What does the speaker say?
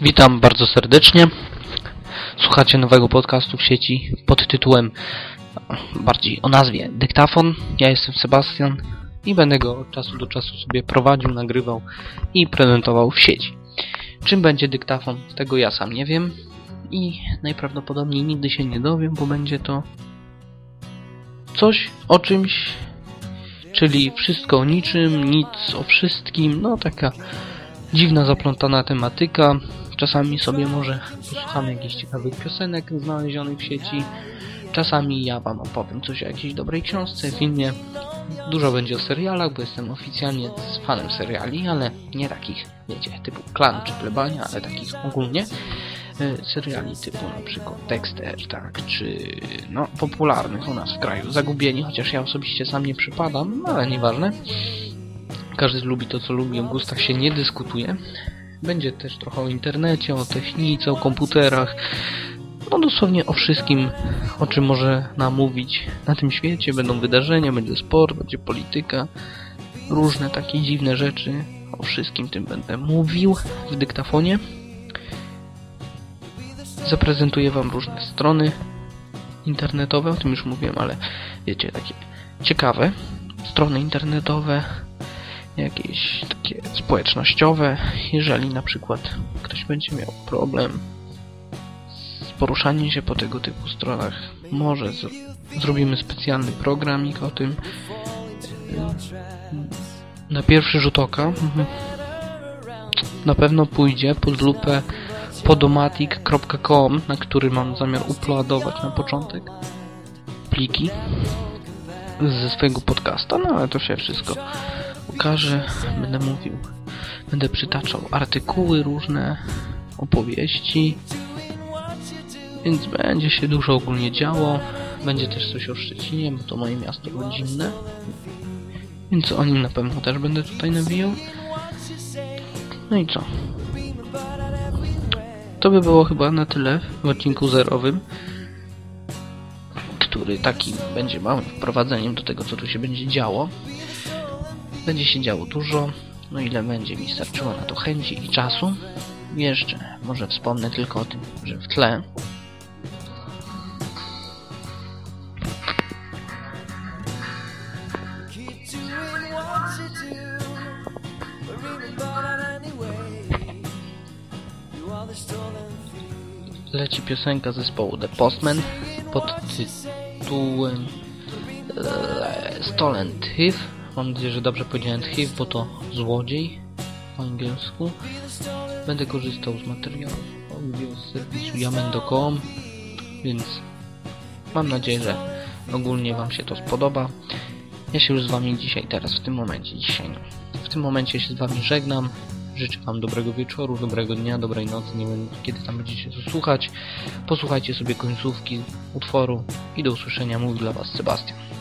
Witam bardzo serdecznie. Słuchacie nowego podcastu w sieci pod tytułem bardziej o nazwie Dyktafon. Ja jestem Sebastian i będę go od czasu do czasu sobie prowadził, nagrywał i prezentował w sieci. Czym będzie dyktafon? Tego ja sam nie wiem i najprawdopodobniej nigdy się nie dowiem, bo będzie to coś o czymś, czyli wszystko o niczym, nic o wszystkim, no taka dziwna, zaplątana tematyka. Czasami sobie może posłuchamy jakichś ciekawych piosenek znalezionych w sieci. Czasami ja wam opowiem coś o jakiejś dobrej książce, filmie. Dużo będzie o serialach, bo jestem oficjalnie z fanem seriali, ale nie takich, wiecie, typu Klan czy Plebania, ale takich ogólnie. E, Seriali typu na przykład Dexter, tak, czy no popularnych u nas w kraju. Zagubieni, chociaż ja osobiście sam nie przypadam, ale nieważne. Każdy lubi to, co lubi, o gustach się nie dyskutuje. Będzie też trochę o internecie, o technice, o komputerach. No dosłownie o wszystkim, o czym może nam mówić na tym świecie. Będą wydarzenia, będzie sport, będzie polityka, różne takie dziwne rzeczy. O wszystkim tym będę mówił w dyktafonie. Zaprezentuję Wam różne strony internetowe, o tym już mówiłem, ale wiecie, takie ciekawe strony internetowe, jakieś takie społecznościowe. Jeżeli na przykład ktoś będzie miał problem z poruszaniem się po tego typu stronach, może zrobimy specjalny programik o tym. Na pierwszy rzut oka mhm, na pewno pójdzie pod lupę podomatic.com, na który mam zamiar uploadować na początek pliki ze swojego podcasta, no ale to się wszystko ukaże, będę mówił, będę przytaczał artykuły różne, opowieści, więc będzie się dużo ogólnie działo, będzie też coś o Szczecinie, bo to moje miasto rodzinne, więc o nim na pewno też będę tutaj nawijał. No i co? To by było chyba na tyle w odcinku zerowym, który taki będzie małym wprowadzeniem do tego, co tu się będzie działo. Będzie się działo dużo, no ile będzie mi starczyło na to chęci i czasu. Jeszcze może wspomnę tylko o tym, że w tle leci piosenka zespołu The Postman pod tytułem e, Stolen Thief. Mam nadzieję, że dobrze powiedziałem Thief, bo to złodziej po angielsku. Będę korzystał z materiałów audio z serwisu yamendo.com, więc mam nadzieję, że ogólnie Wam się to spodoba. Ja się już z Wami dzisiaj, teraz, w tym momencie, dzisiaj, w tym momencie się z Wami żegnam. Życzę Wam dobrego wieczoru, dobrego dnia, dobrej nocy. Nie wiem, kiedy tam będziecie to słuchać. Posłuchajcie sobie końcówki utworu i do usłyszenia. Mówi dla Was Sebastian.